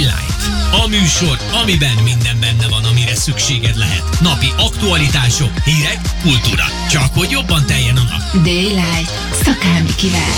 Daylight. A műsor, amiben minden benne van, amire szükséged lehet. Napi aktualitások, hírek, kultúra. Csak hogy jobban teljen a nap. Daylight. Szakámi kivel.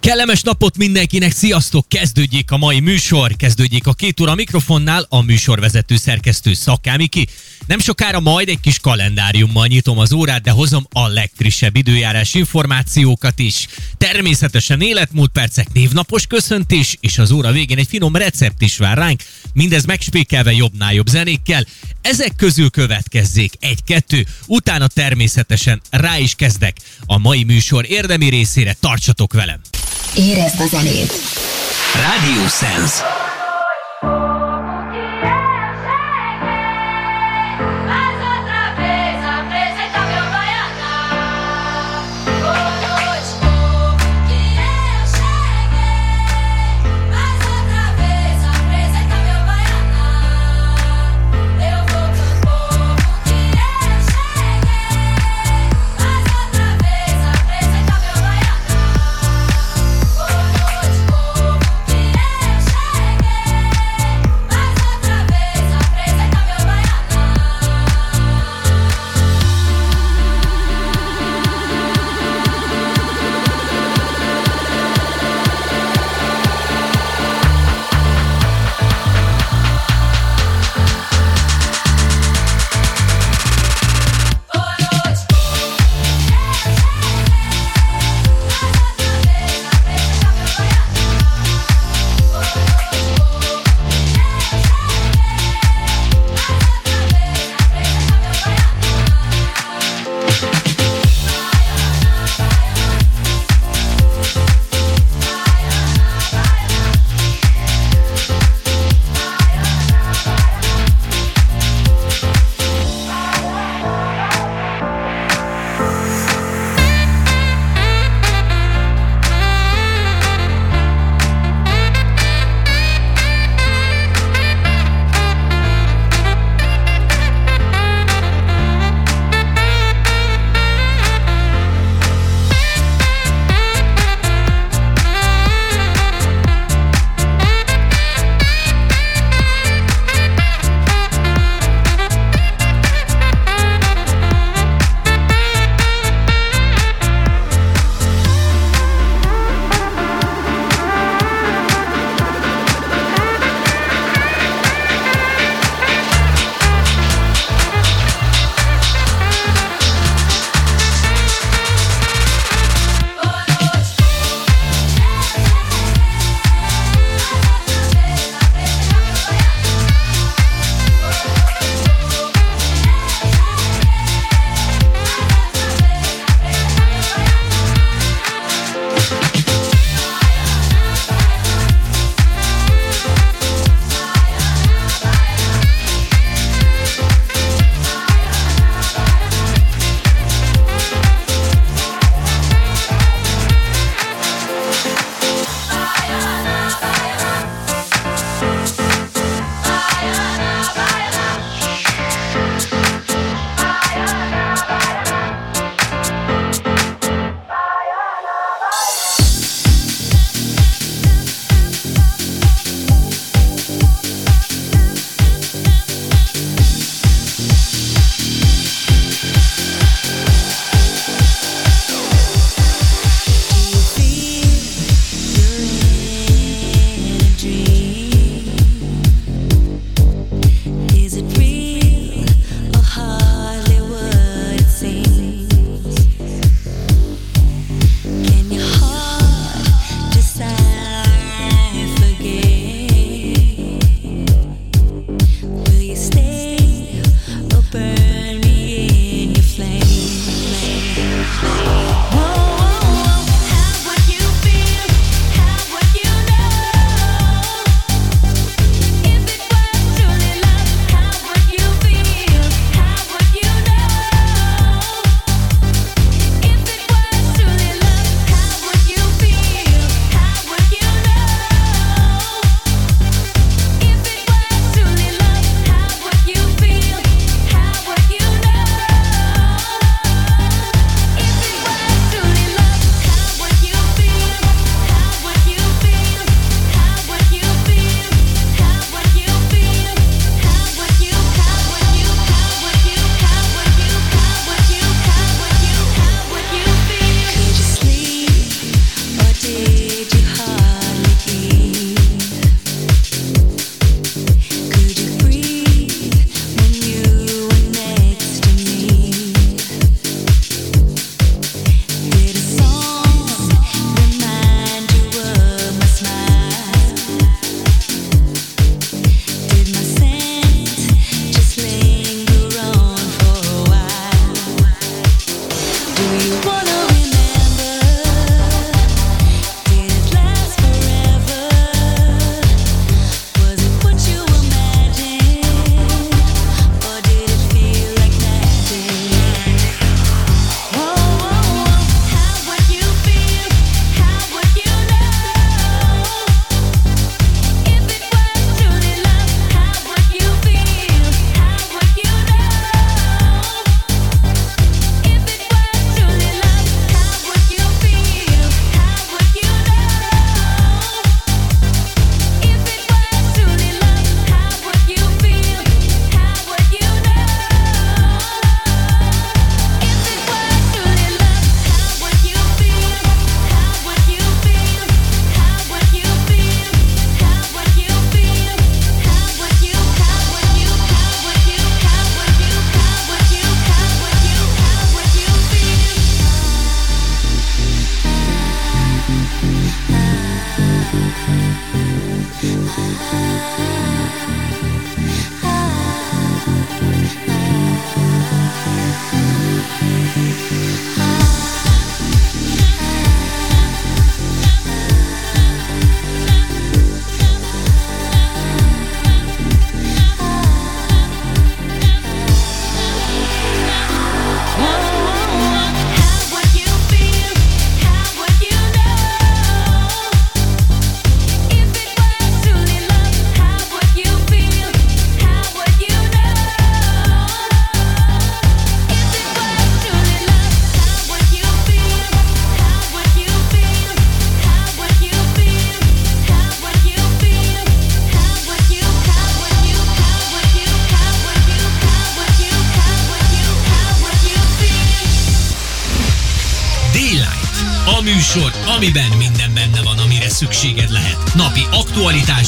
Kellemes napot mindenkinek, sziasztok! Kezdődjék a mai műsor, kezdődjék a két óra mikrofonnál a műsorvezető szerkesztő Szakámiki. Nem sokára majd egy kis kalendáriummal nyitom az órát, de hozom a legfrissebb időjárás információkat is. Természetesen életmúlt percek, névnapos köszöntés, és az óra végén egy finom recept is vár ránk, mindez megspékelve jobbnál jobb zenékkel. Ezek közül következzék egy-kettő, utána természetesen rá is kezdek a mai műsor érdemi részére, tartsatok velem! Érezd a zenét. Radio Sense.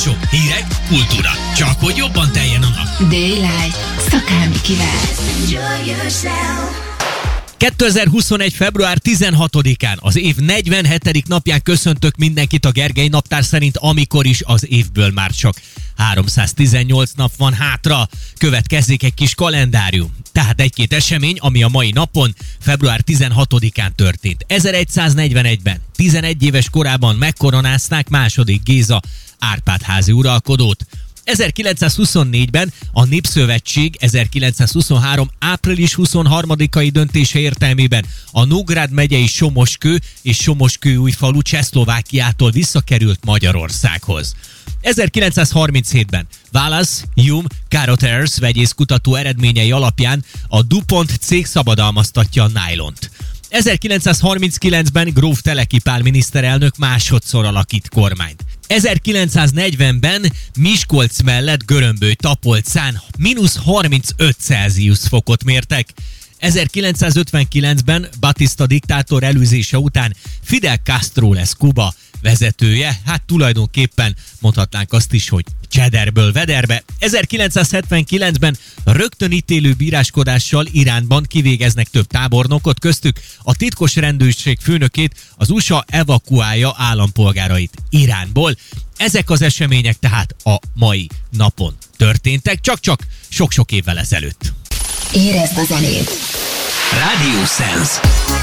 Aktualitások, hírek, kultúra. Csak hogy jobban teljen a nap. Daylight. Yourself. 2021. február 16-án, az év 47. napján köszöntök mindenkit a Gergely naptár szerint, amikor is az évből már csak 318 nap van hátra. Következzék egy kis kalendárium. Tehát egy-két esemény, ami a mai napon, február 16-án történt. 1141-ben, 11 éves korában megkoronázták második Géza Árpád házi uralkodót. 1924-ben a Népszövetség 1923. április 23-ai döntése értelmében a Nógrád megyei Somoskő és Somoskő új falu Csehszlovákiától visszakerült Magyarországhoz. 1937-ben Wallace Hume Carothers vegyészkutató eredményei alapján a DuPont cég szabadalmaztatja a nylont. 1939-ben Gróf Teleki Pál miniszterelnök másodszor alakít kormányt. 1940-ben Miskolc mellett Görömböly Tapolcán mínusz 35 Celsius fokot mértek. 1959-ben Batista diktátor elűzése után Fidel Castro lesz Kuba vezetője, hát tulajdonképpen mondhatnánk azt is, hogy csederből vederbe. 1979-ben rögtön ítélő bíráskodással Iránban kivégeznek több tábornokot, köztük a titkos rendőrség főnökét az USA evakuálja állampolgárait Iránból. Ezek az események tehát a mai napon történtek, csak-csak sok-sok évvel ezelőtt. Érezd a zenét! Radio Sense.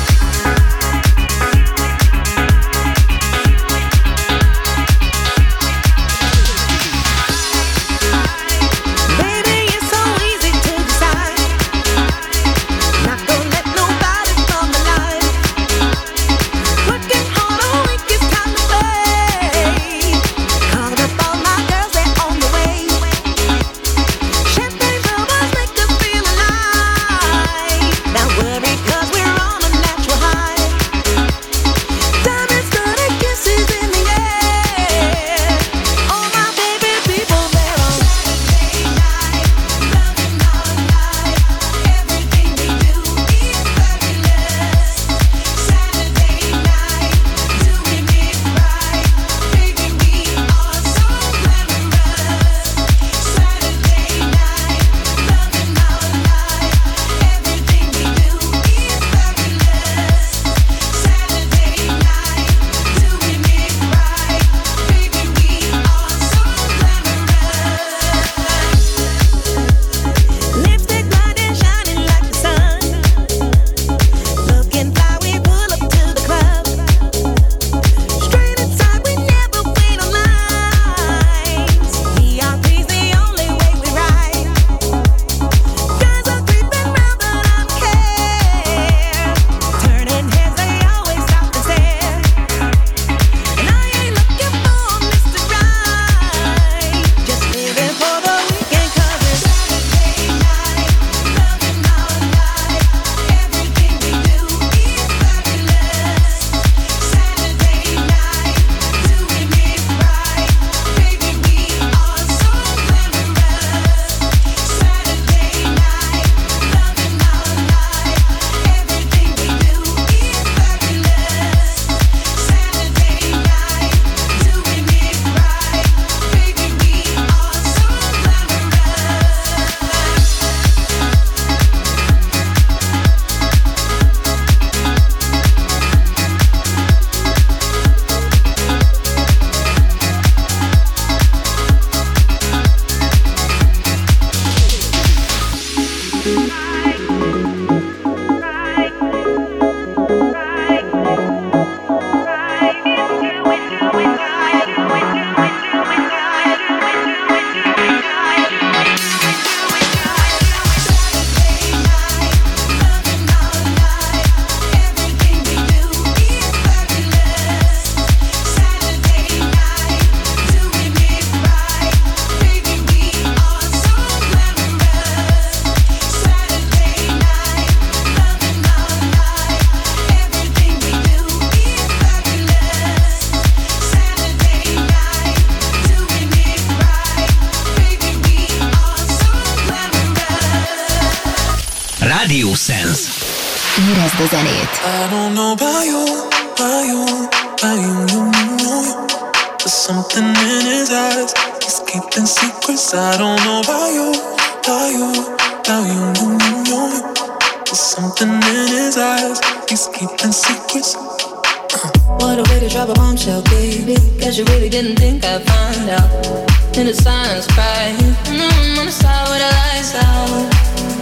On the the lights out.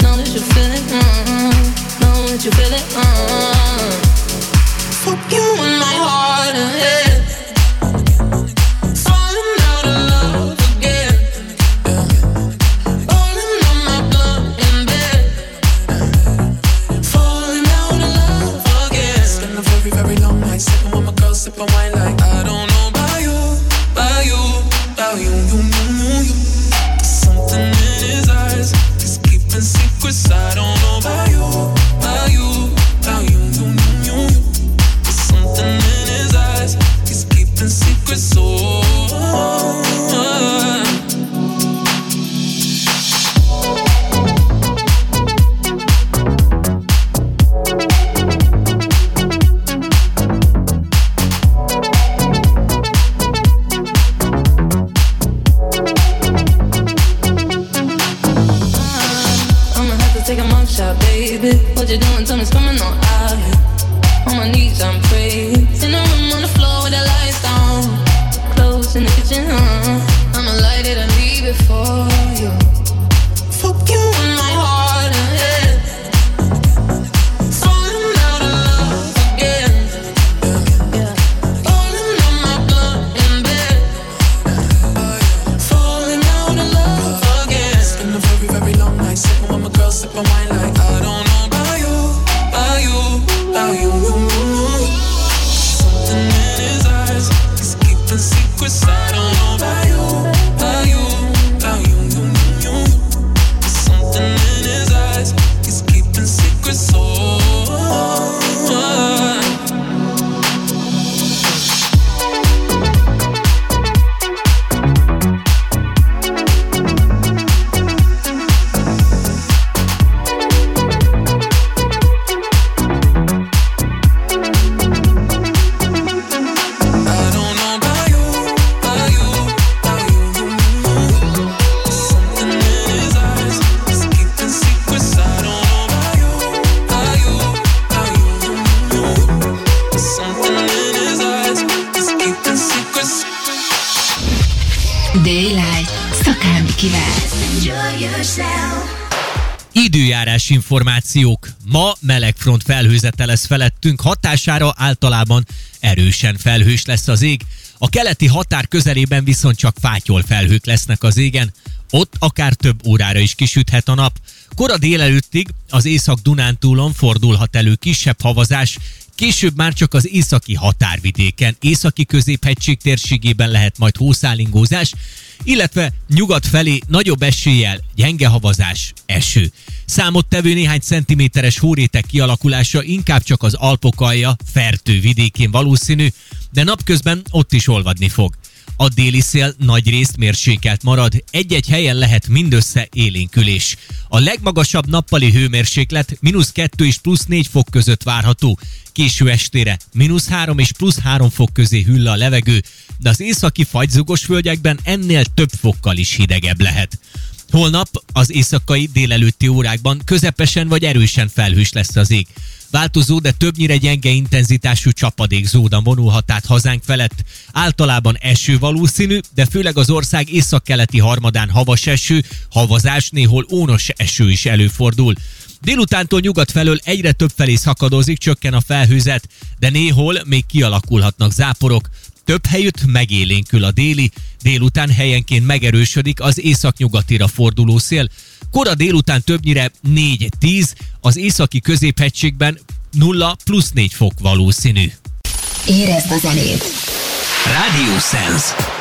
Know that you feel it. Mm, know that you feel it. Mm. Fuck you in my heart felhőzete lesz felettünk, hatására általában erősen felhős lesz az ég. A keleti határ közelében viszont csak fátyol felhők lesznek az égen, ott akár több órára is kisüthet a nap. Kora délelőttig az Észak-Dunántúlon fordulhat elő kisebb havazás, Később már csak az északi határvidéken, északi középhegység térségében lehet majd hószálingózás, illetve nyugat felé nagyobb eséllyel gyenge havazás, eső. Számottevő néhány centiméteres hórétek kialakulása inkább csak az Alpok alja, Fertő vidékén valószínű, de napközben ott is olvadni fog. A déli szél nagy részt mérsékelt marad, egy-egy helyen lehet mindössze élénkülés. A legmagasabb nappali hőmérséklet mínusz 2 és plusz 4 fok között várható. Késő estére mínusz 3 és plusz 3 fok közé hüll a levegő, de az északi fagyzugos völgyekben ennél több fokkal is hidegebb lehet. Holnap az éjszakai délelőtti órákban közepesen vagy erősen felhős lesz az ég. Változó, de többnyire gyenge intenzitású csapadékzóna vonulhat át hazánk felett. Általában eső valószínű, de főleg az ország északkeleti harmadán havas eső, havazás, néhol ónos eső is előfordul. Délutántól nyugat felől egyre több felé szakadozik, csökken a felhőzet, de néhol még kialakulhatnak záporok. Több helyütt megélénkül a déli, délután helyenként megerősödik az északnyugatira forduló szél. Kora délután többnyire 4-10, az északi középhegységben 0 plusz 4 fok valószínű. Érezd a zenét! Radio Sense.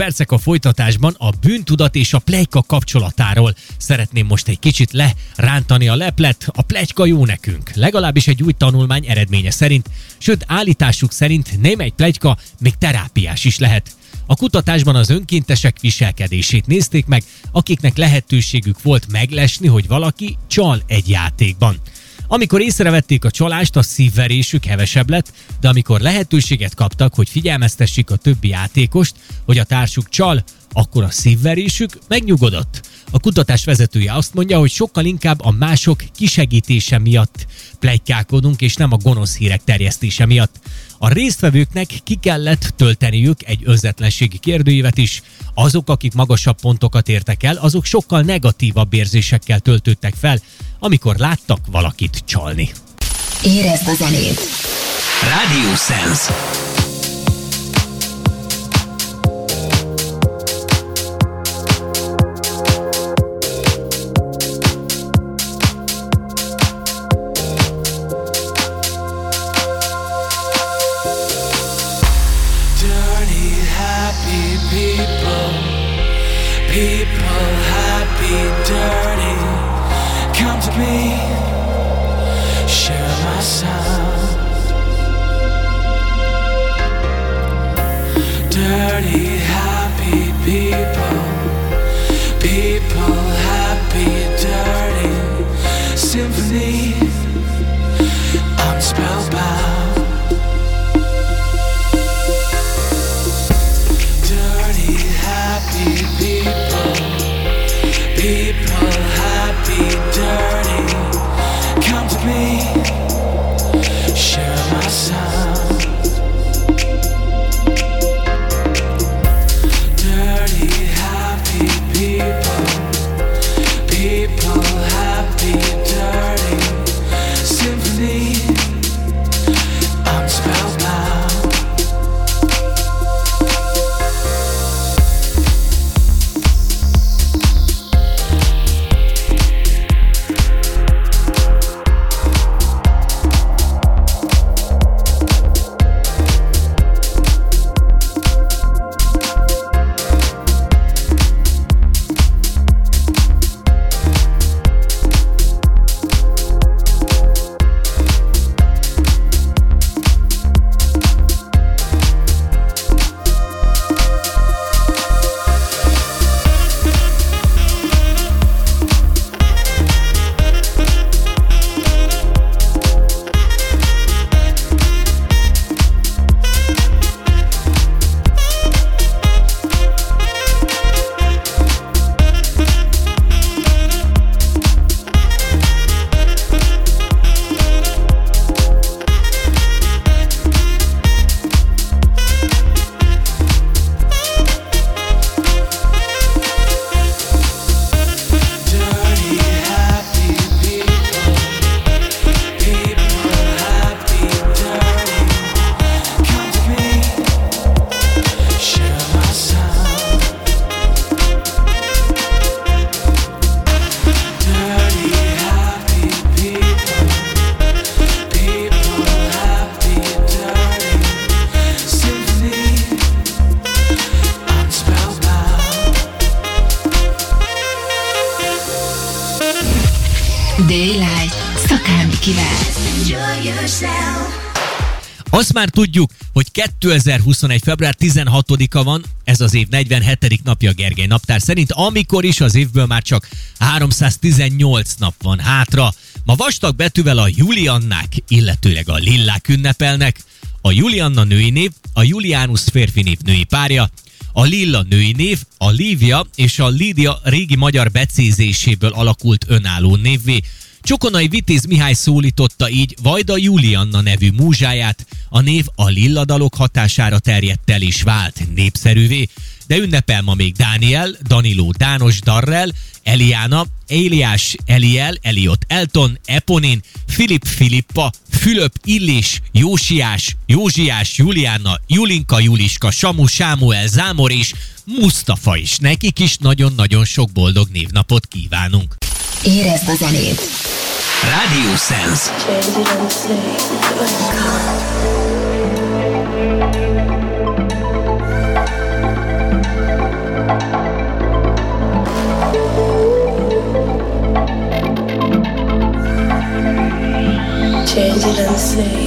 Percek a folytatásban a bűntudat és a plejka kapcsolatáról. Szeretném most egy kicsit lerántani a leplet, a plegyka jó nekünk. Legalábbis egy új tanulmány eredménye szerint, sőt állításuk szerint némely plegyka még terápiás is lehet. A kutatásban az önkéntesek viselkedését nézték meg, akiknek lehetőségük volt meglesni, hogy valaki csal egy játékban. Amikor észrevették a csalást, a szívverésük hevesebb lett, de amikor lehetőséget kaptak, hogy figyelmeztessék a többi játékost, hogy a társuk csal, akkor a szívverésük megnyugodott. A kutatás vezetője azt mondja, hogy sokkal inkább a mások kisegítése miatt plegykálkodunk, és nem a gonosz hírek terjesztése miatt. A résztvevőknek ki kellett tölteniük egy önzetlenségi kérdőívet is. Azok, akik magasabb pontokat értek el, azok sokkal negatívabb érzésekkel töltöttek fel, amikor láttak valakit csalni. Érezd a zenét! Radio Sense. Sound. Dirty, már tudjuk, hogy 2021. február 16-a van, ez az év 47. napja Gergely naptár szerint, amikor is az évből már csak 318 nap van hátra. Ma vastag betűvel a Juliannák, illetőleg a Lillák ünnepelnek. A Julianna női név, a Julianus férfi név női párja, a Lilla női név, a Lívia és a Lídia régi magyar becézéséből alakult önálló névvé. Csokonai Vitéz Mihály szólította így Vajda Julianna nevű múzsáját, a név a lilladalok hatására terjedt el és vált népszerűvé, de ünnepel ma még Dániel, Daniló Dános Darrel, Eliana, Eliás Eliel, Eliot Elton, Eponin, Filip Filippa, Fülöp Illis, Jósiás, Józsiás, Juliana, Julinka, Juliska, Samu, Sámuel, Zámor és Mustafa is. Nekik is nagyon-nagyon sok boldog névnapot kívánunk. Érezd a zenét! Radio Sense. Change it and say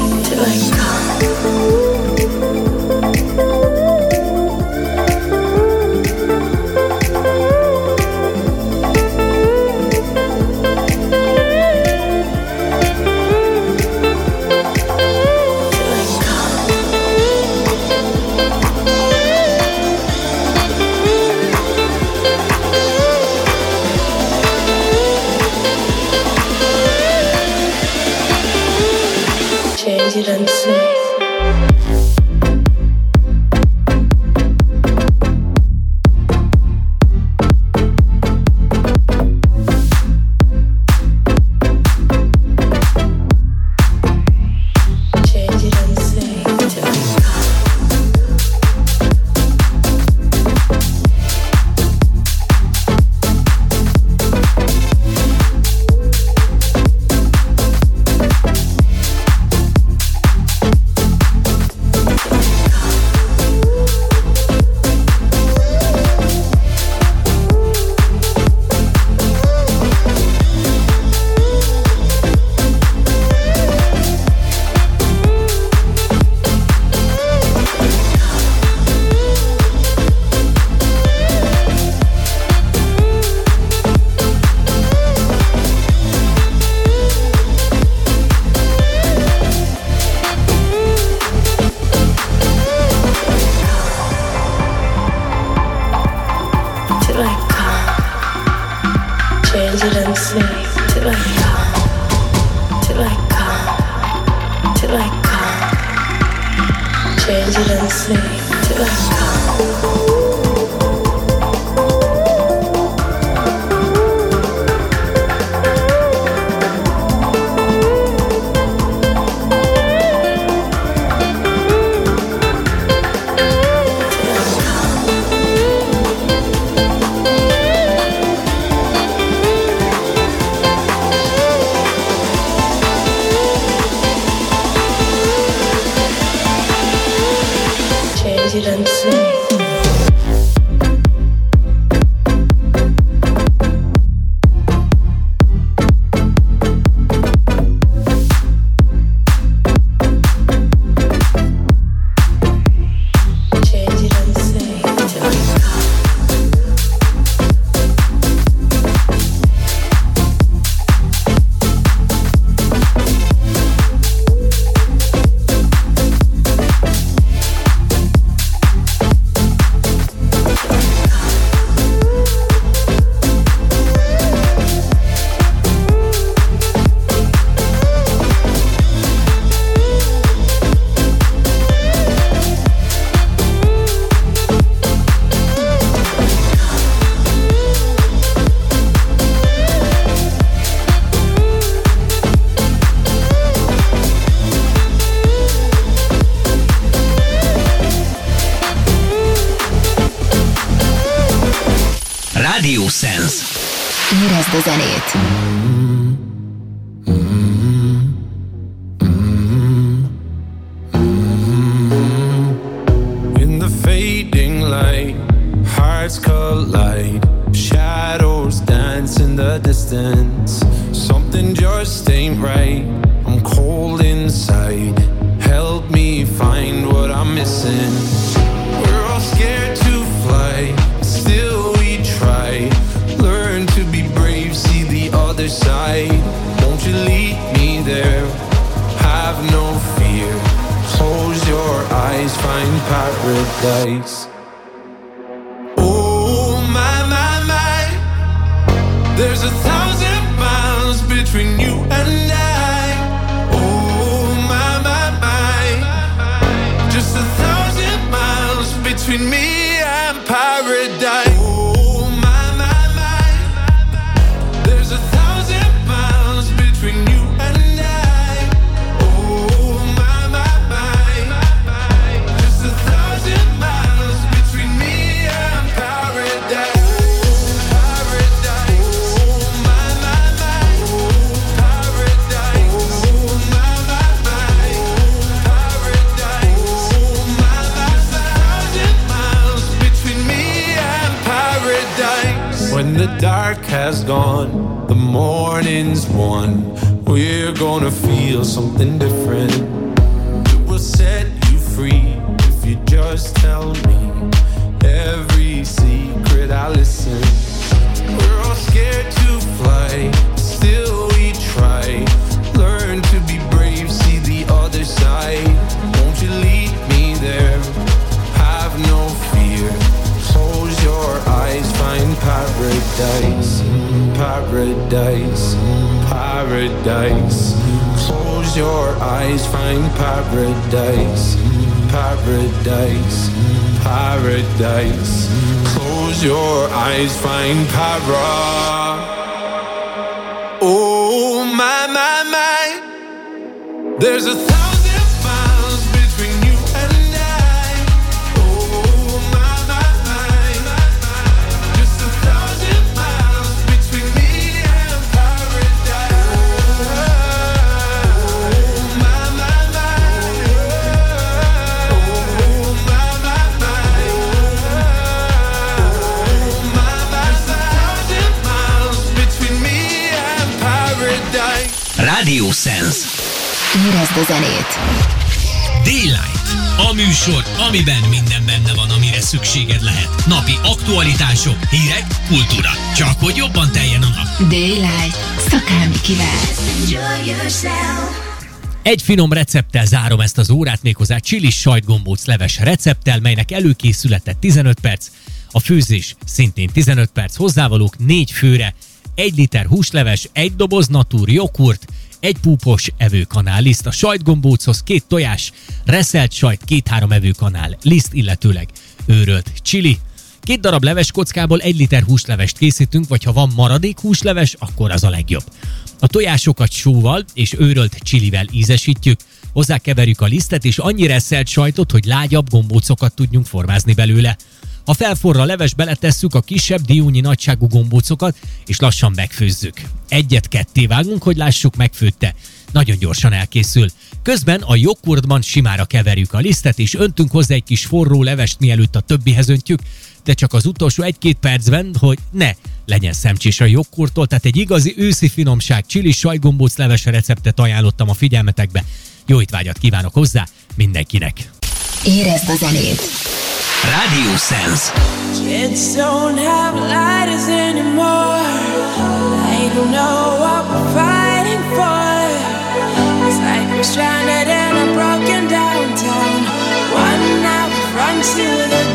Napi aktualitások, hírek, kultúra. Csak hogy jobban teljen a nap. Daylight. Szakámi kivel. Enjoy yourself. Egy finom recepttel zárom ezt az órát, méghozzá chili sajtgombóc leves recepttel, melynek előkészülete 15 perc, a főzés szintén 15 perc, hozzávalók 4 főre, 1 liter húsleves, egy doboz natúr joghurt, egy púpos evőkanál liszt, a sajtgombóchoz két tojás, reszelt sajt, két-három evőkanál liszt, illetőleg őrölt chili, Két darab leves kockából egy liter húslevest készítünk, vagy ha van maradék húsleves, akkor az a legjobb. A tojásokat sóval és őrölt csilivel ízesítjük, hozzá keverjük a lisztet és annyi reszelt sajtot, hogy lágyabb gombócokat tudjunk formázni belőle. Ha felforra a leves, beletesszük a kisebb diónyi nagyságú gombócokat, és lassan megfőzzük. Egyet ketté vágunk, hogy lássuk megfőtte. Nagyon gyorsan elkészül. Közben a joghurtban simára keverjük a lisztet, és öntünk hozzá egy kis forró levest, mielőtt a többihez öntjük, de csak az utolsó egy-két percben, hogy ne legyen szemcsés a joghurttól, tehát egy igazi őszi finomság csili sajgombóc leves receptet ajánlottam a figyelmetekbe. Jó étvágyat kívánok hozzá mindenkinek! Érezd a zenét! Radio Sense. Kids don't have lighters anymore. They don't know what we're fighting for. It's like we're stranded in a broken downtown. One we run to the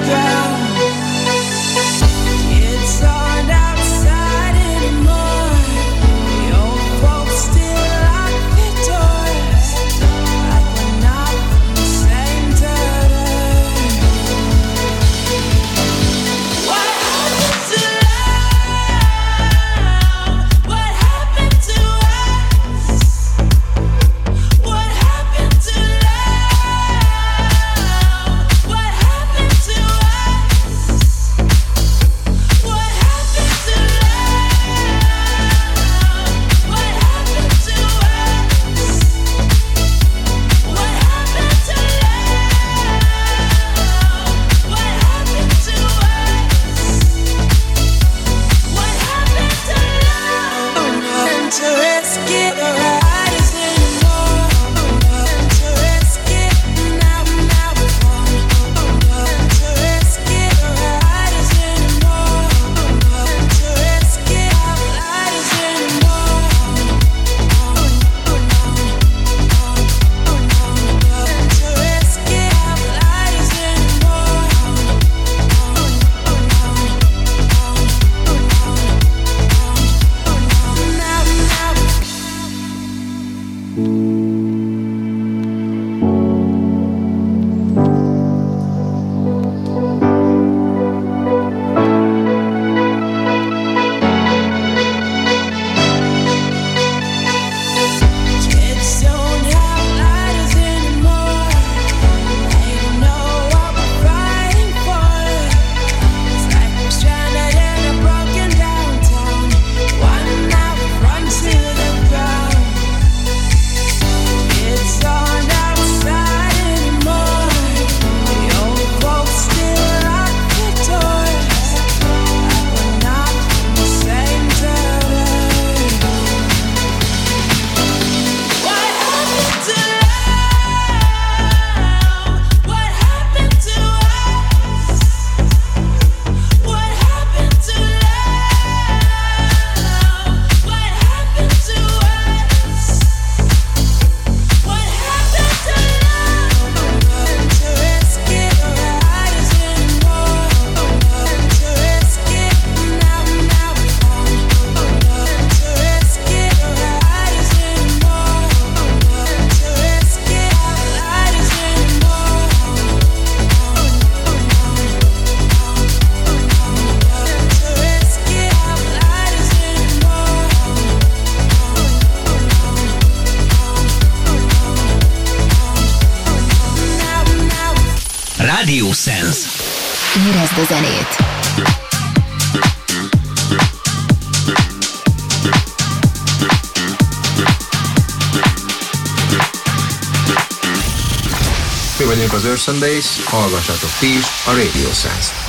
Sundays, hallgassatok ti is a Radio Sense.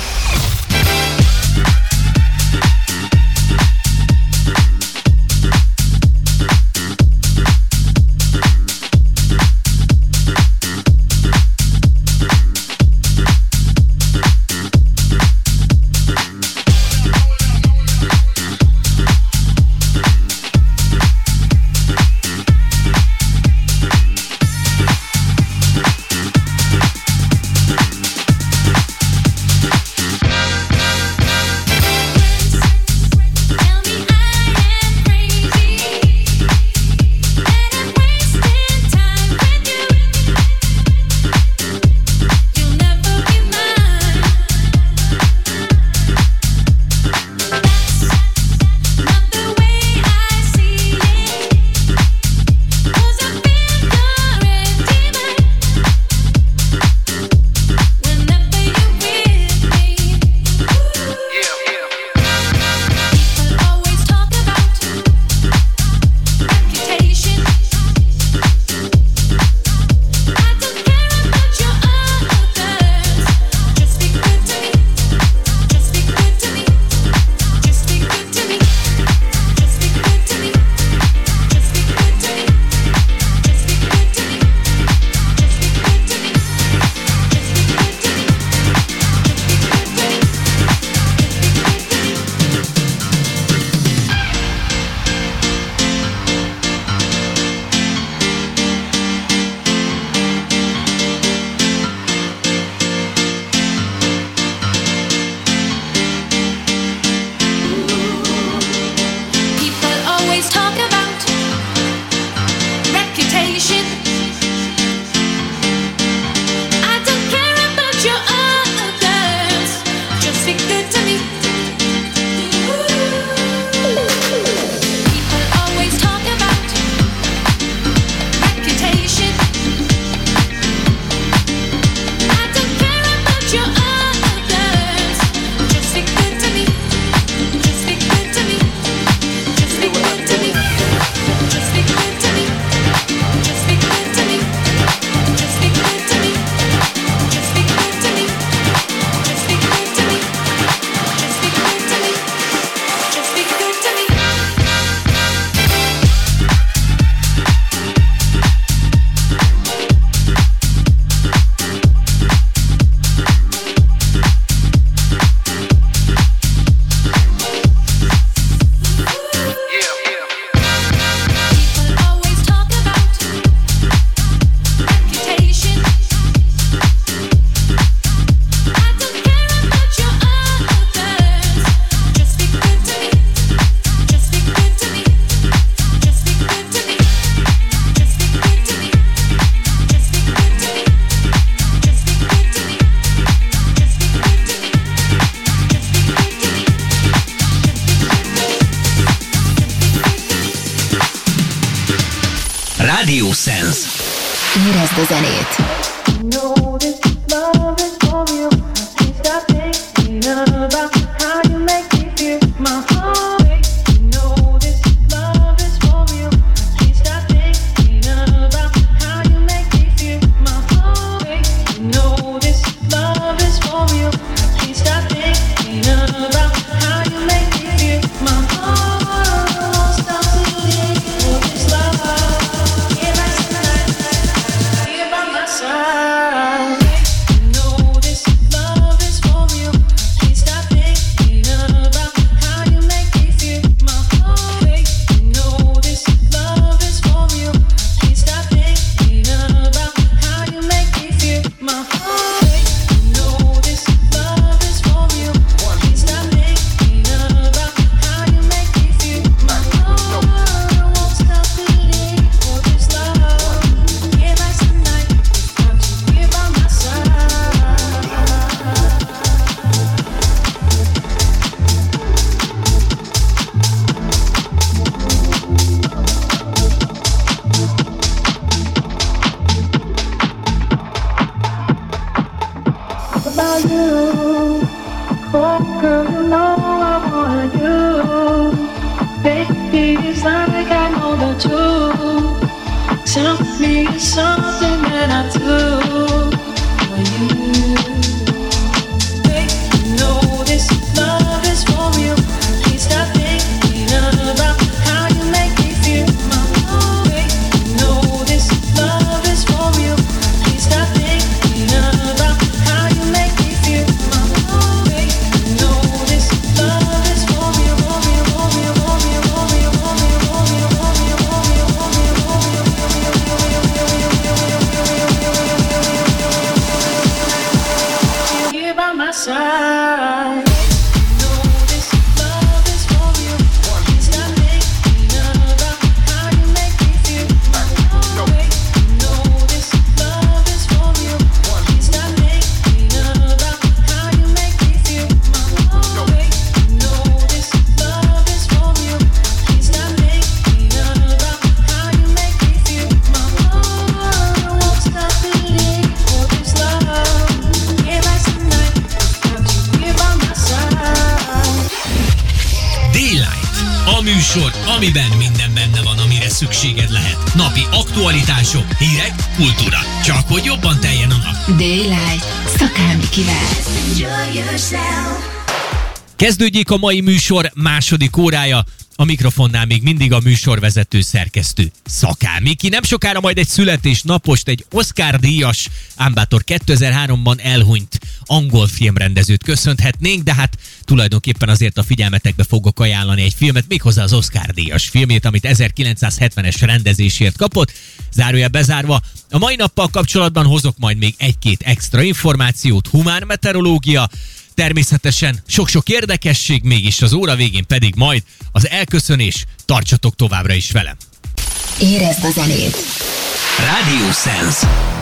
Kezdődjék a mai műsor második órája. A mikrofonnál még mindig a műsorvezető szerkesztő Szaká Miki. Nem sokára majd egy születésnapost, egy Oscar díjas, Ámbátor 2003-ban elhunyt angol filmrendezőt köszönhetnénk, de hát tulajdonképpen azért a figyelmetekbe fogok ajánlani egy filmet, méghozzá az Oscar díjas filmét, amit 1970-es rendezésért kapott. Zárója bezárva, a mai nappal kapcsolatban hozok majd még egy-két extra információt, humán meteorológia, Természetesen sok-sok érdekesség, mégis az óra végén pedig majd az elköszönés. Tartsatok továbbra is velem. Érezd a zenét. Radio Sense.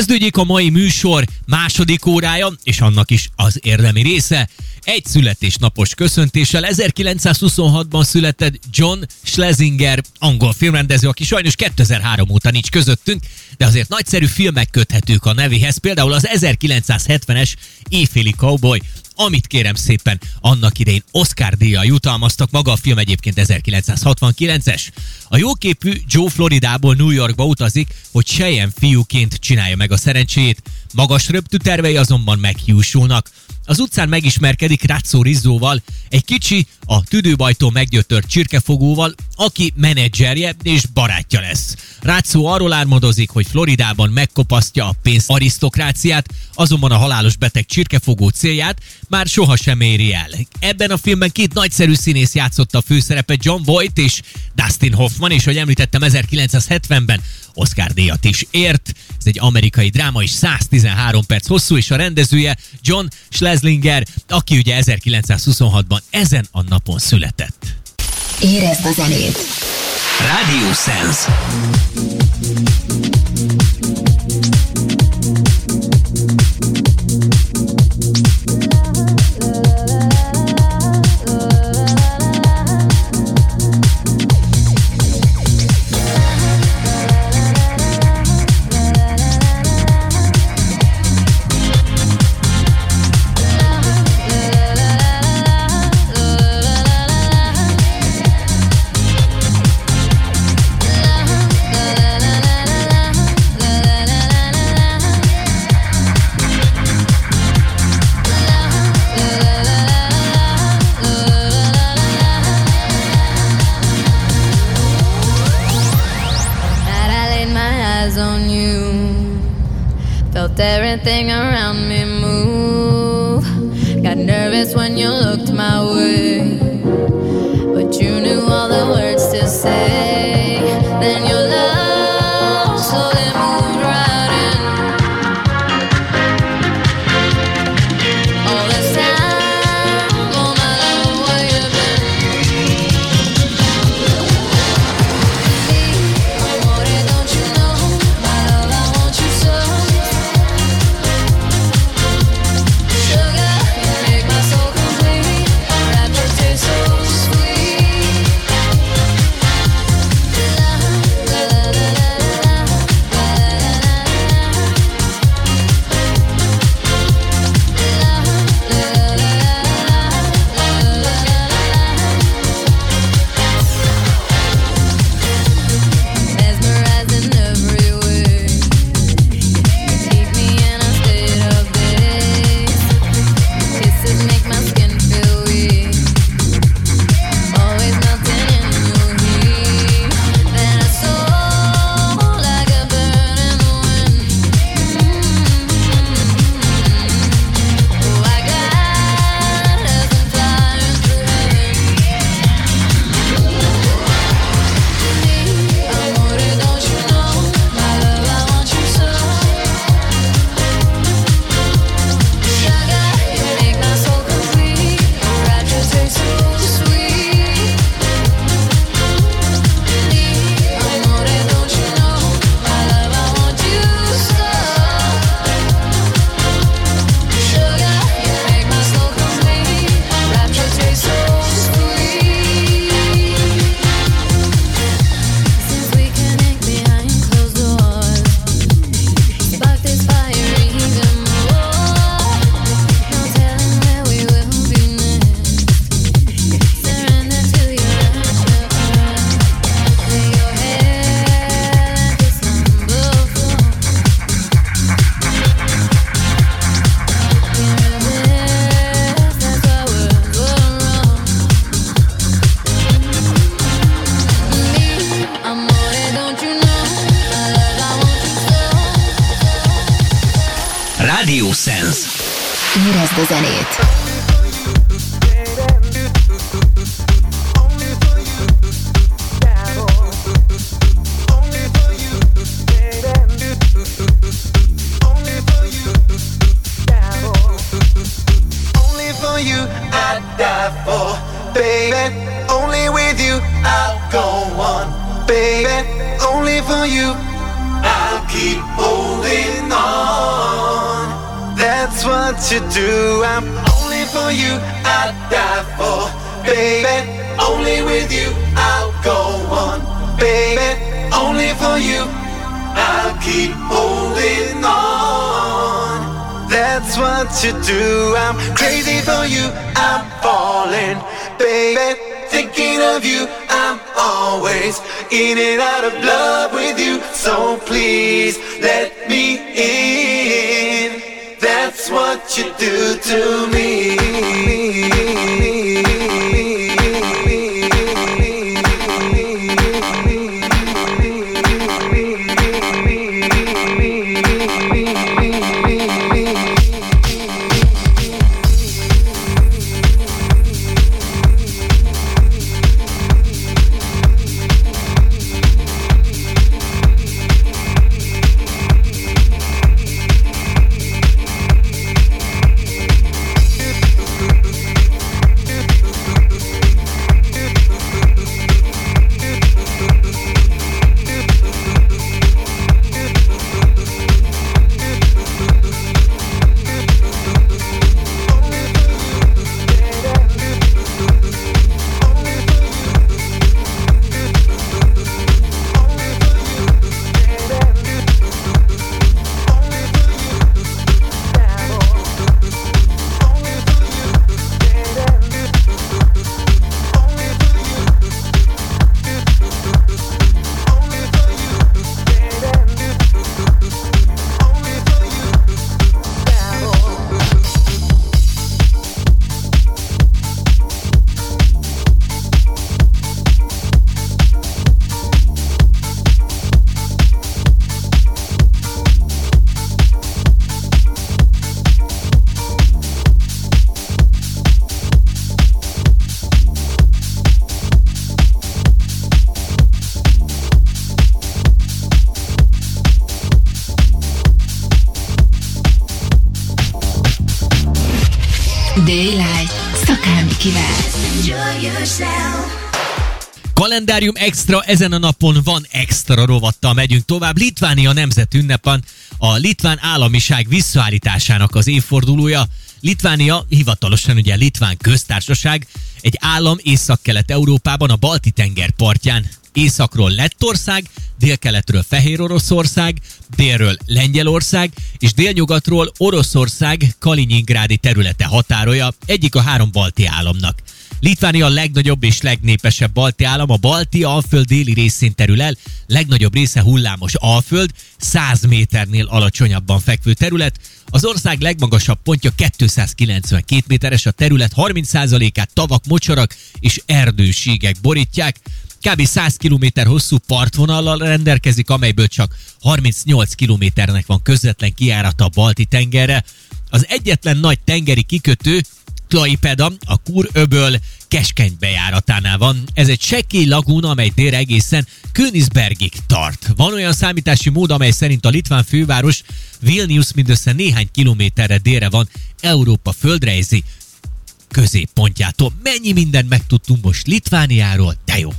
Kezdődjék a mai műsor második órája, és annak is az érdemi része. Egy születésnapos köszöntéssel. 1926-ban született John Schlesinger, angol filmrendező, aki sajnos 2003 óta nincs közöttünk, de azért nagyszerű filmek köthetők a nevéhez, például az 1970-es Éjféli Cowboy, amit kérem szépen annak idején Oscar díjjal jutalmaztak, maga a film egyébként 1969-es. A jóképű Joe Floridából New Yorkba utazik, hogy Cheyenne fiúként csinálja meg a szerencséjét, magas röptű tervei azonban meghiúsulnak. Az utcán megismerkedik Ratszó Rizzóval, egy kicsi, a tüdőbajtól meggyötört csirkefogóval, aki menedzserje és barátja lesz. Ratszó arról álmodozik, hogy Floridában megkopasztja a pénz arisztokráciát, azonban a halálos beteg csirkefogó célját már sohasem éri el. Ebben a filmben két nagyszerű színész játszotta a főszerepet, John Voight és Dustin Hoffman, és hogy említettem 1970-ben Oscar díjat is ért. Ez egy amerikai dráma, és 113 perc hosszú, és a rendezője John Schlesinger, aki ugye 1926-ban ezen a napon született. Érezd a zenét! Radio Sense. everything around me move. Got nervous when you looked my way, but you knew all the words to say. Daylight szakálmikivel. Kalendárium Extra, ezen a napon van extra rovattal megyünk tovább. Litvánia nemzet ünnepen a litván államiság visszaállításának az évfordulója. Litvánia hivatalosan ugye Litván köztársaság, egy állam Észak-Kelet-Európában a Balti tenger partján Északról Lettország, délkeletről Fehér Oroszország, délről Lengyelország és délnyugatról Oroszország Kaliningrádi területe határolja, egyik a három balti államnak. Litvánia a legnagyobb és legnépesebb balti állam, a balti alföld déli részén terül el, legnagyobb része hullámos alföld, 100 méternél alacsonyabban fekvő terület. Az ország legmagasabb pontja 292 méteres, a terület 30%-át tavak, mocsarak és erdőségek borítják. Kb. 100 km hosszú partvonallal rendelkezik, amelyből csak 38 kilométernek van közvetlen kijárata a Balti tengerre. Az egyetlen nagy tengeri kikötő Klaipeda, a Kur öböl keskeny bejáratánál van. Ez egy sekély lagúna, amely délre egészen Königsbergig tart. Van olyan számítási mód, amely szerint a litván főváros Vilnius mindössze néhány kilométerre délre van Európa földrajzi középpontjától. Mennyi mindent megtudtunk most Litvániáról, de jó!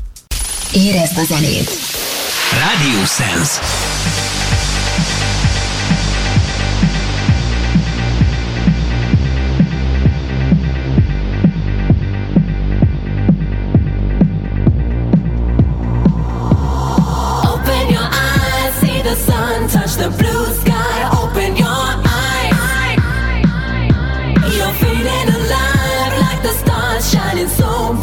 Érezd a zenét! Radio Sense. Open your eyes, see the sun touch the blue sky. Open your eyes. You're feeling alive like the stars shining so bright.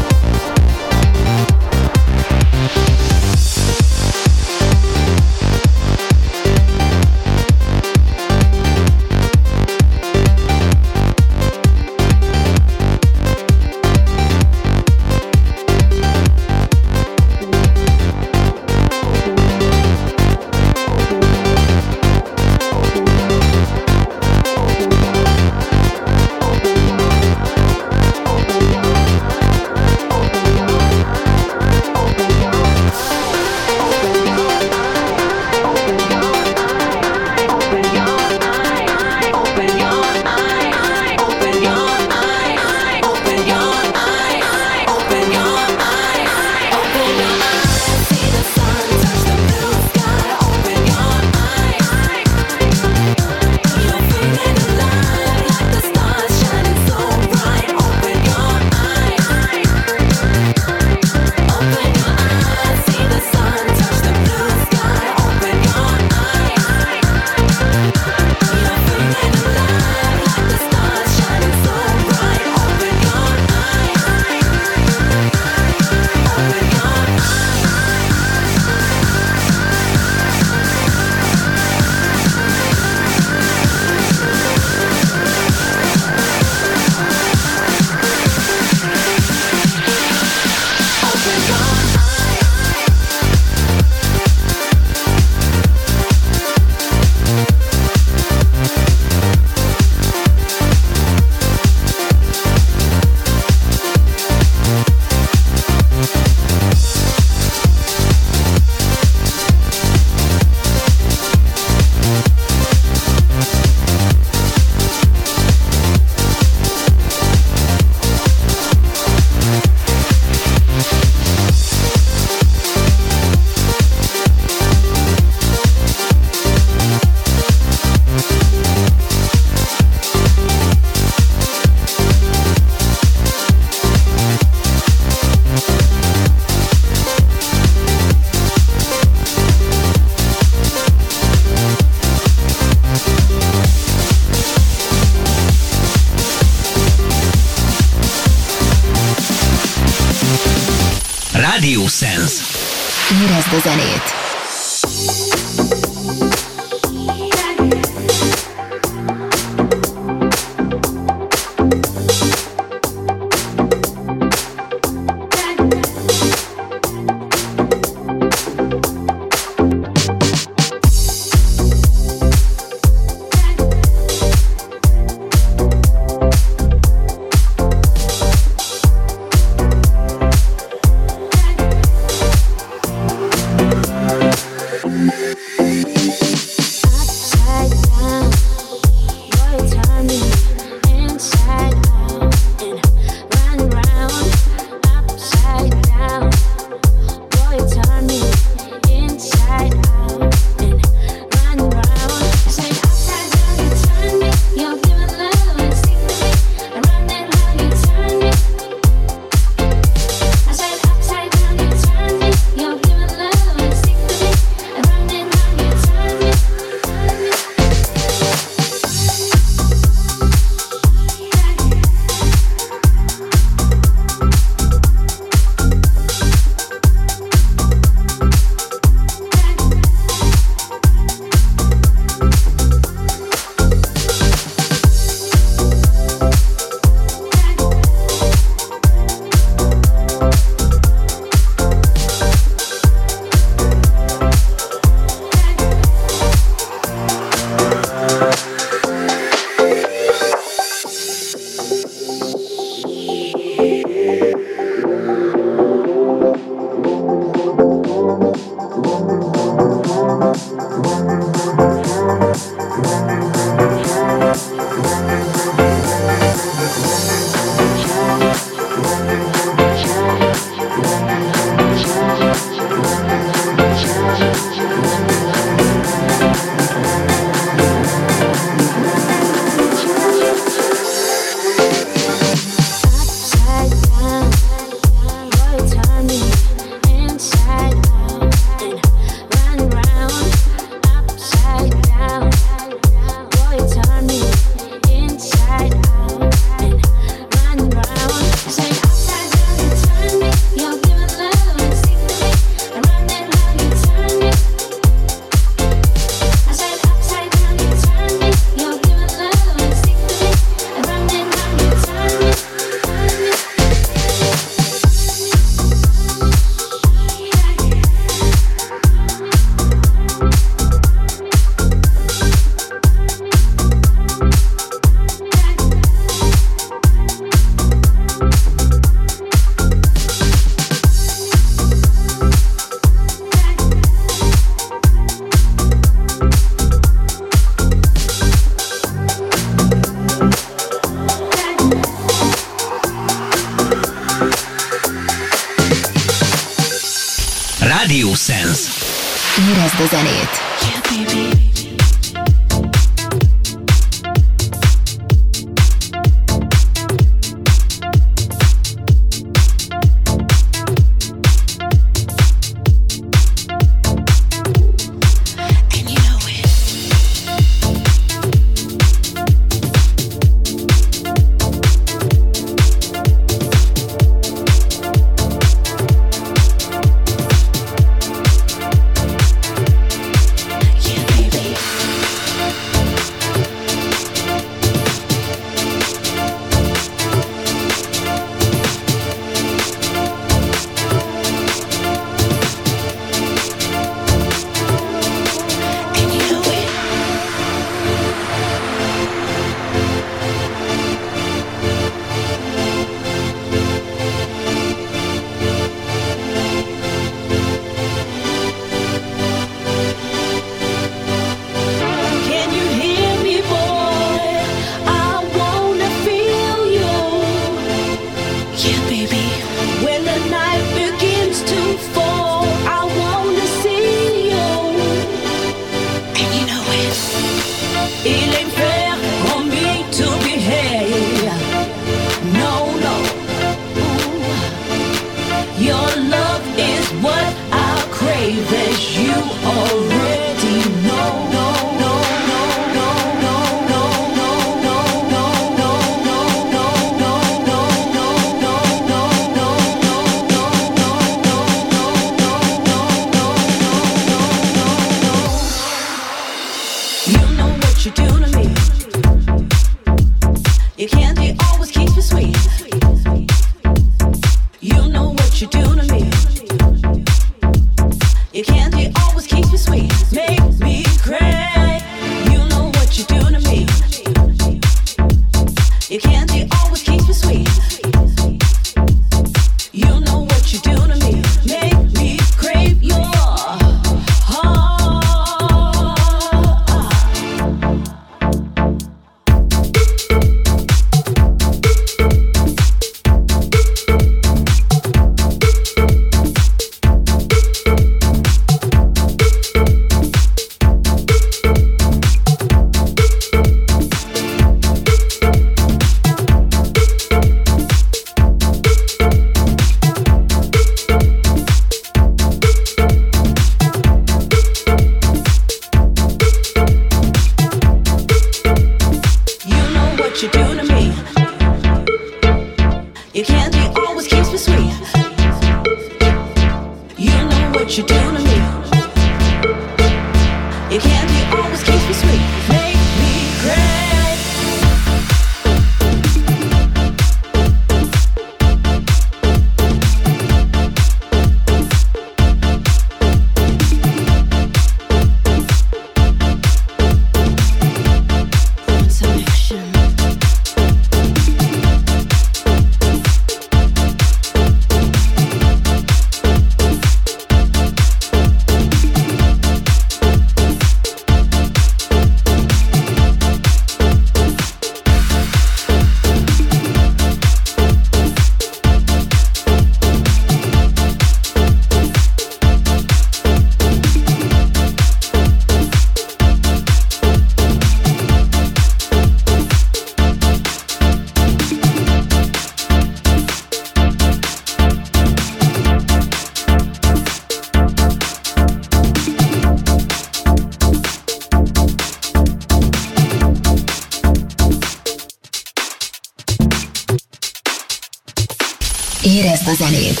A zenét!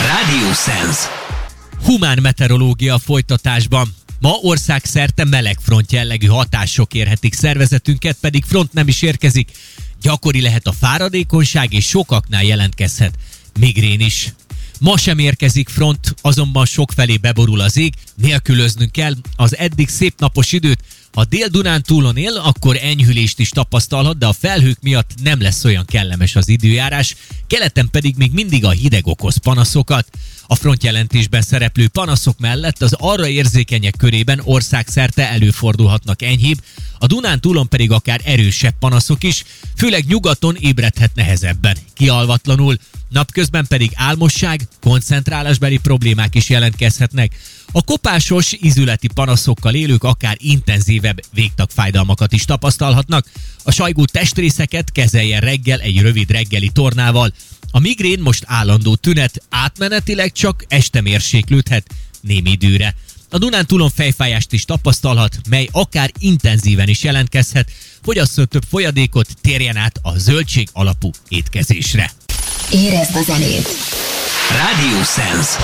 Radio Sense. Humán meteorológia folytatásban. Ma országszerte melegfront jellegű hatások érhetik szervezetünket, pedig front nem is érkezik. Gyakori lehet a fáradékonyság, és sokaknál jelentkezhet migrén is. Ma sem érkezik front, azonban sokfelé beborul az ég, nélkülöznünk kell az eddig szép napos időt. Ha Dél-Dunán túlon él, akkor enyhülést is tapasztalhat, de a felhők miatt nem lesz olyan kellemes az időjárás, keleten pedig még mindig a hideg okoz panaszokat. A frontjelentésben szereplő panaszok mellett az arra érzékenyek körében országszerte előfordulhatnak enyhébb, a Dunán túlon pedig akár erősebb panaszok is, főleg nyugaton ébredhet nehezebben, kialvatlanul, napközben pedig álmosság, koncentrálásbeli problémák is jelentkezhetnek. A kopásos, ízületi panaszokkal élők akár intenzívebb végtagfájdalmakat is tapasztalhatnak. A sajgó testrészeket kezelje reggel egy rövid reggeli tornával. A migrén most állandó tünet, átmenetileg csak este mérséklődhet némi időre. A Dunán túlon fejfájást is tapasztalhat, mely akár intenzíven is jelentkezhet, fogyasszon több folyadékot, térjen át a zöldség alapú étkezésre. Érezd a zenét! Radio Sense.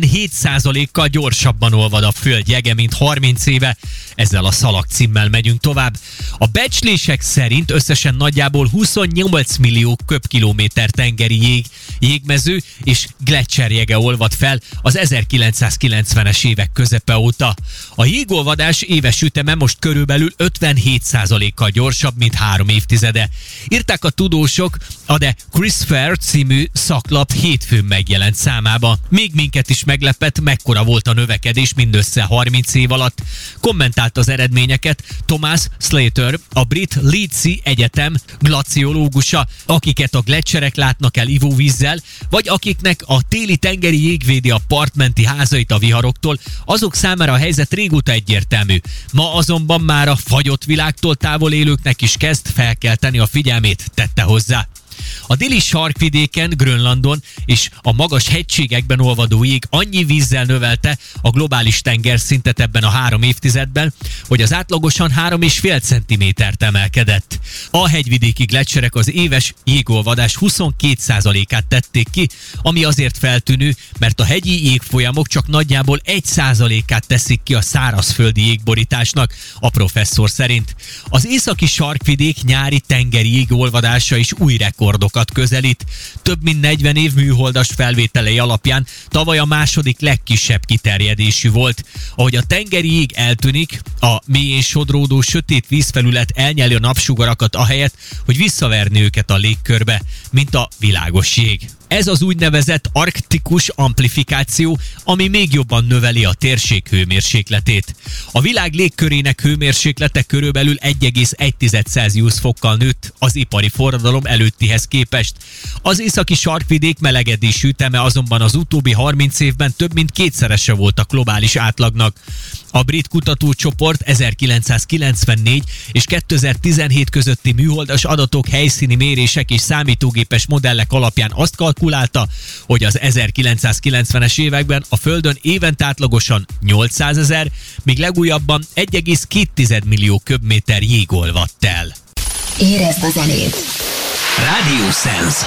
57%-kal gyorsabban olvad a föld jege, mint 30 éve. Ezzel a szalag címmel megyünk tovább. A becslések szerint összesen nagyjából 28 millió köbkilométer tengeri jég, jégmező és gletszerjege olvad fel az 1990-es évek közepe óta. A jégolvadás éves üteme most körülbelül 57%-kal gyorsabb, mint három évtizede. Írták a tudósok a The Chris Fair című szaklap hétfőn megjelent számába. Még minket is meglepett, mekkora volt a növekedés mindössze 30 év alatt. Kommentált az eredményeket Thomas Slater, a brit Leedsi Egyetem glaciológusa, akiket a gletszerek látnak el ivóvízzel, vagy akiknek a téli tengeri jég védi a partmenti házait a viharoktól, azok számára a helyzet régóta egyértelmű. Ma azonban már a fagyott világtól távol élőknek is kezd felkelteni a figyelmét, tette hozzá. A déli sarkvidéken, Grönlandon és a magas hegységekben olvadó jég annyi vízzel növelte a globális tengerszintet ebben a három évtizedben, hogy az átlagosan 3,5 centimétert emelkedett. A hegyvidéki gletszerek az éves jégolvadás 22%-át tették ki, ami azért feltűnő, mert a hegyi jégfolyamok csak nagyjából 1%-át teszik ki a szárazföldi jégborításnak, a professzor szerint. Az északi sarkvidék nyári tengeri jégolvadása is új rekordokat közelít. Több mint 40 év műholdas felvételei alapján tavaly a második legkisebb kiterjedésű volt. Ahogy a tengeri jég eltűnik, a mélyén sodródó sötét vízfelület elnyeli a napsugarakat ahelyett, hogy visszaverni őket a légkörbe, mint a világos jég. Ez az úgynevezett arktikus amplifikáció, ami még jobban növeli a térség hőmérsékletét. A világ légkörének hőmérséklete körülbelül 1,1 Celsius fokkal nőtt az ipari forradalom előttihez képest. Az északi sarkvidék melegedés üteme azonban az utóbbi 30 évben több mint kétszerese volt a globális átlagnak. A brit kutatócsoport 1994 és 2017 közötti műholdas adatok, helyszíni mérések és számítógépes modellek alapján azt kalkulálta, hogy az 1990-es években a Földön évente átlagosan 800 ezer, míg legújabban 1,2 millió köbméter jég olvadt el. Érezd a zenét! Radio Sense.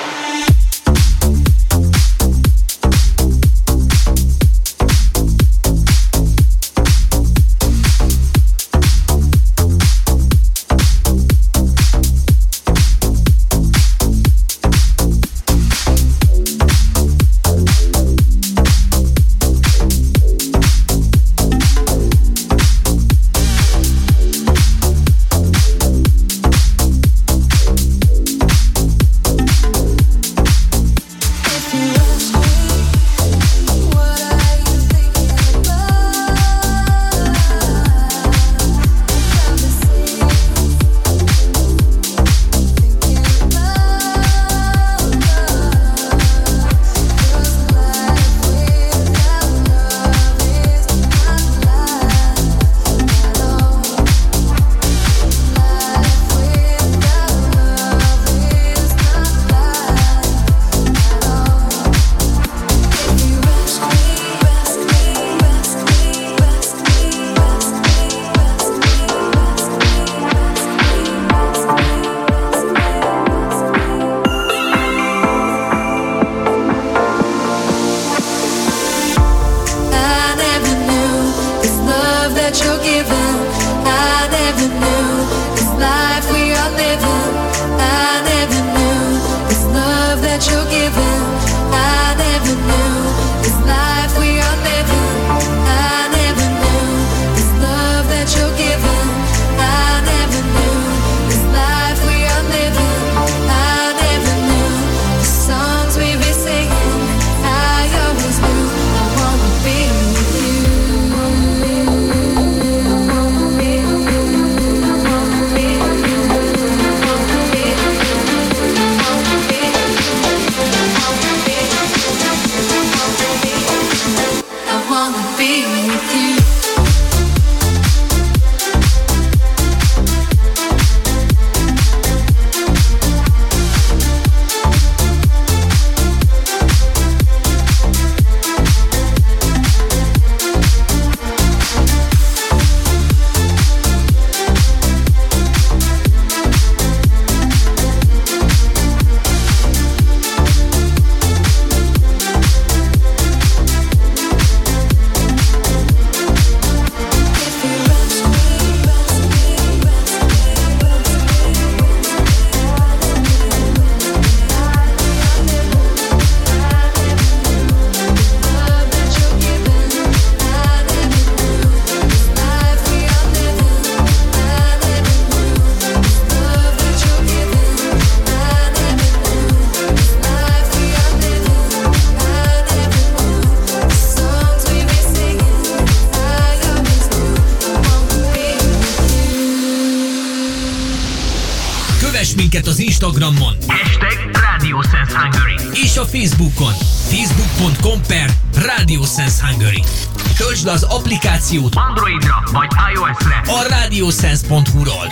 applikációt Androidra vagy iOS-re a radiosense.hu-ról.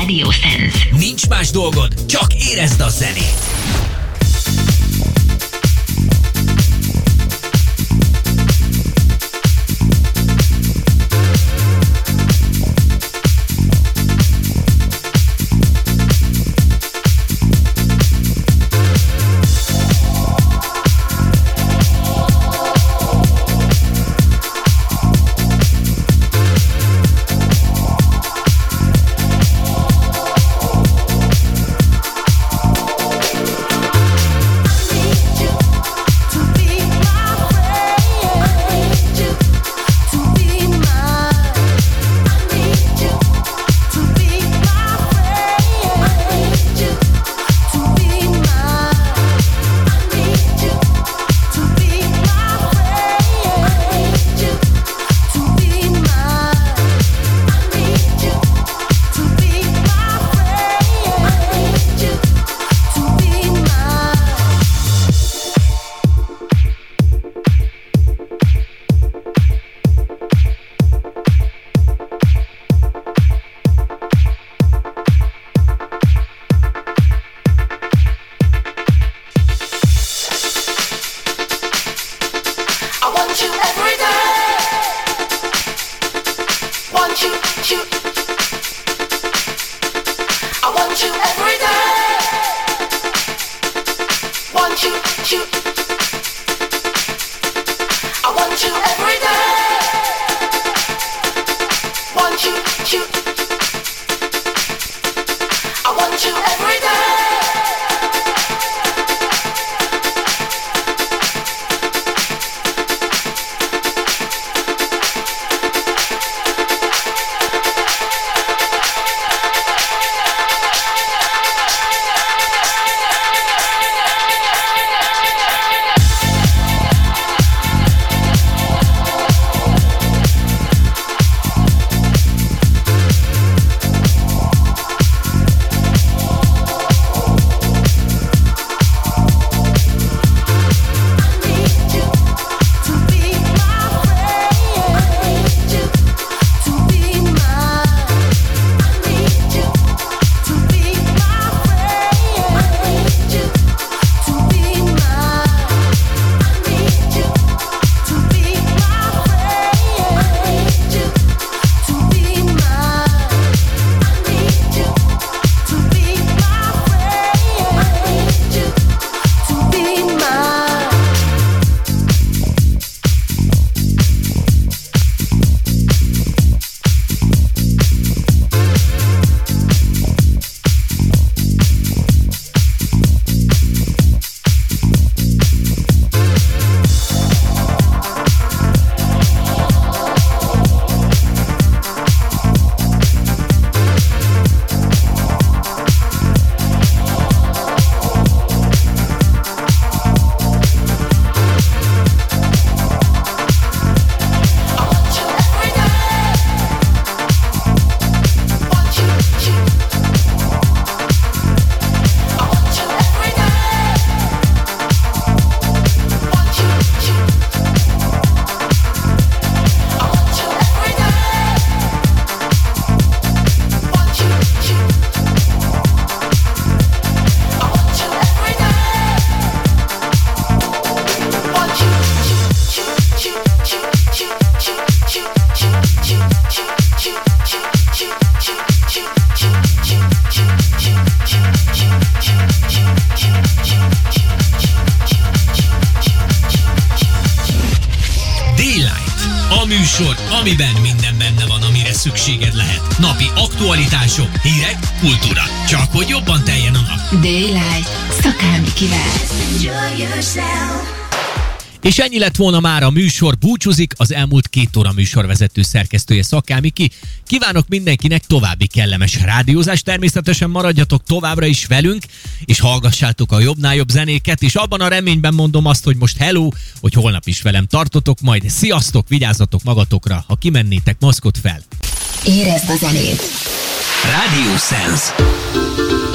Radio Sense. Nincs más dolgod, csak érezd a zenét. És ennyi lett volna már a műsor. Búcsúzik az elmúlt két óra műsorvezető szerkesztője Szakámiki. Kívánok mindenkinek további kellemes rádiózást. Természetesen maradjatok továbbra is velünk, és hallgassátok a jobbnál jobb zenéket, és abban a reményben mondom azt, hogy most hello, hogy holnap is velem tartotok, majd sziasztok, vigyázzatok magatokra, ha kimennétek maszkot fel. Érezd a zenét. Radio Sense.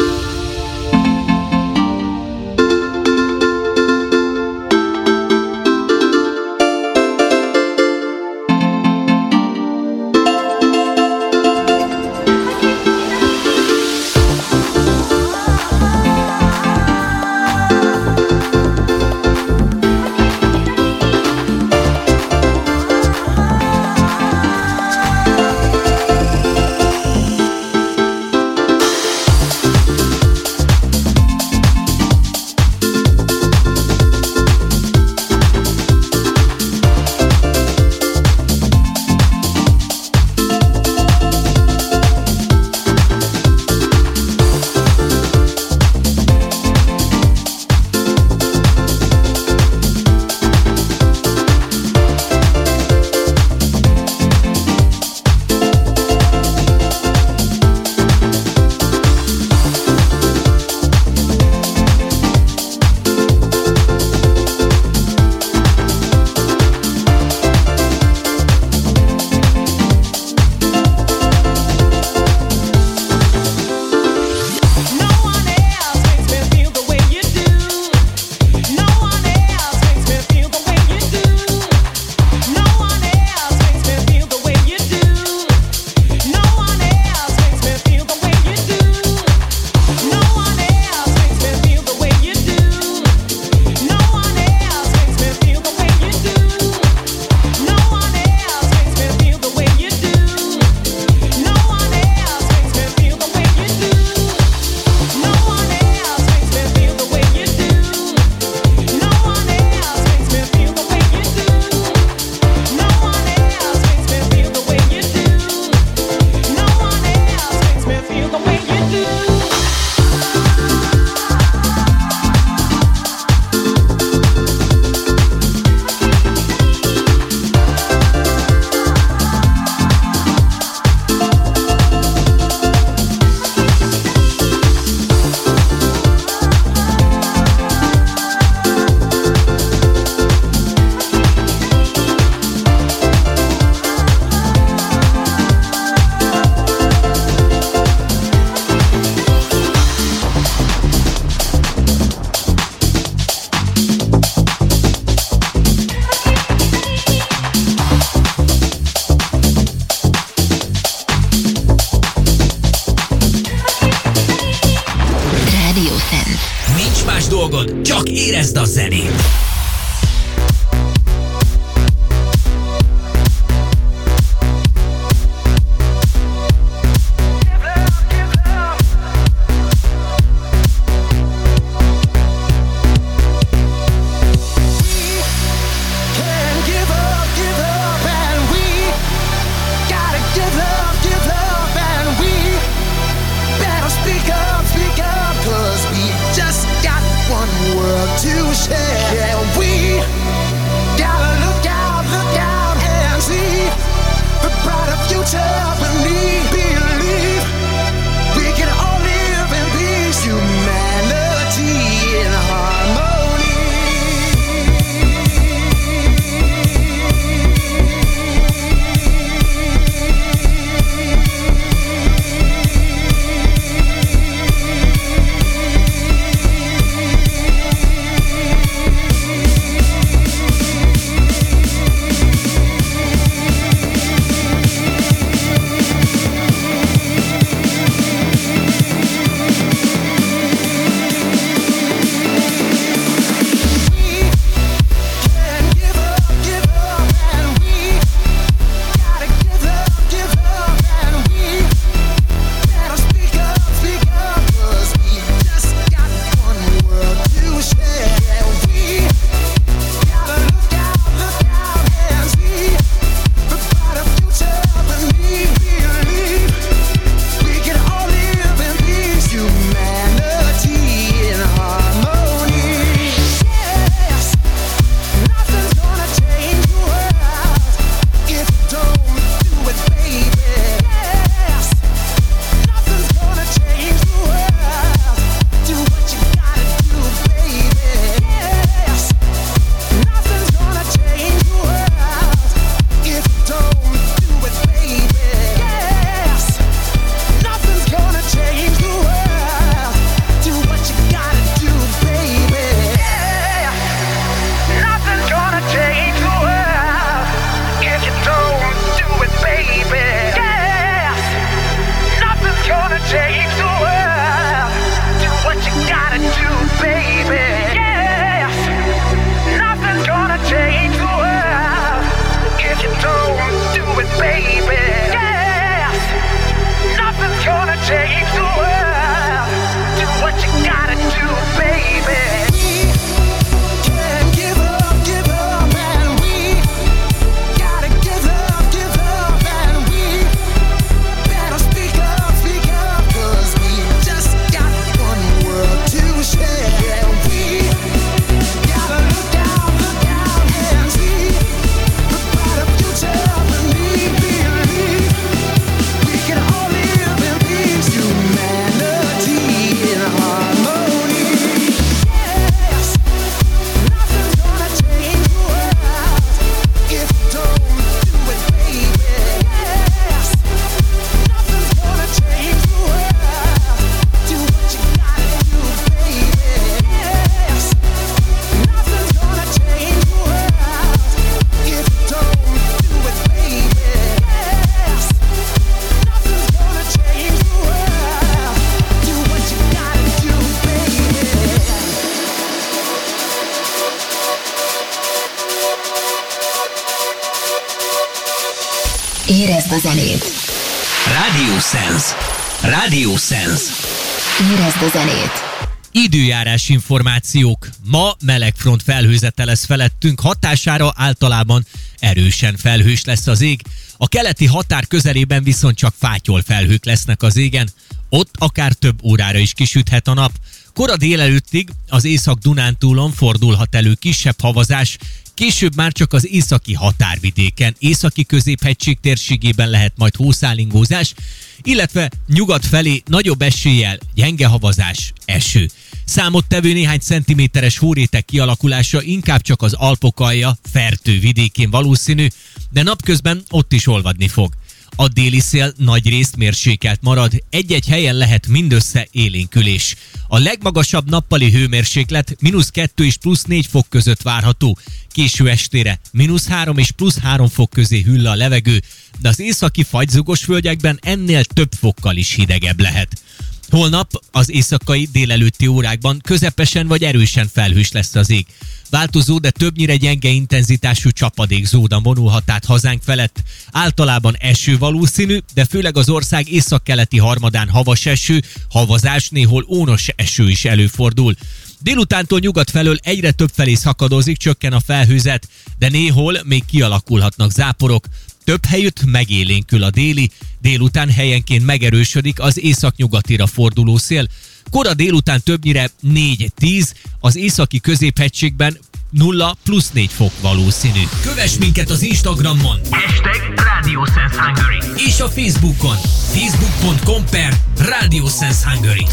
időjárás információk. Ma melegfront felhőzete lesz felettünk, hatására általában erősen felhős lesz az ég. A keleti határ közelében viszont csak fátyol felhők lesznek az égen, ott akár több órára is kisüthet a nap. Kora délelőttig az Észak-Dunántúlon fordulhat elő kisebb havazás, később már csak az északi határvidéken, északi középhegység térségében lehet majd hószálingózás, illetve nyugat felé nagyobb eséllyel gyenge havazás, eső. Számottevő néhány centiméteres hórétek kialakulása inkább csak az Alpokalja fertő vidékén valószínű, de napközben ott is olvadni fog. A déli szél nagy részt mérsékelt marad, egy-egy helyen lehet mindössze élénkülés. A legmagasabb nappali hőmérséklet mínusz 2 és plusz 4 fok között várható. Késő estére mínusz 3 és plusz 3 fok közé hüll a levegő, de az északi fagyzugos völgyekben ennél több fokkal is hidegebb lehet. Holnap az éjszakai délelőtti órákban közepesen vagy erősen felhős lesz az ég. Változó, de többnyire gyenge intenzitású csapadék zóda vonulhat át hazánk felett. Általában eső valószínű, de főleg az ország északkeleti harmadán havas eső, havazás, néhol ónos eső is előfordul. Délutántól nyugat felől egyre több felé szakadozik, csökken a felhőzet, de néhol még kialakulhatnak záporok. Több helyütt megélénkül a déli, délután helyenként megerősödik az északnyugatira forduló szél. Kora délután többnyire 4-10, az északi középhegységben 0 plusz 4 fok valószínű. Kövess minket az Instagramon! Hashtag Radio Sense Hungary. És a Facebookon! Facebook.com per Radio Sense Hungary.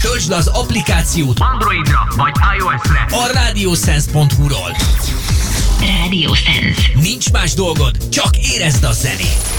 Töltsd le az applikációt Androidra vagy iOS-re a radiosense.hu-ról. Radio Sense. Nincs más dolgod, csak érezd a zenét.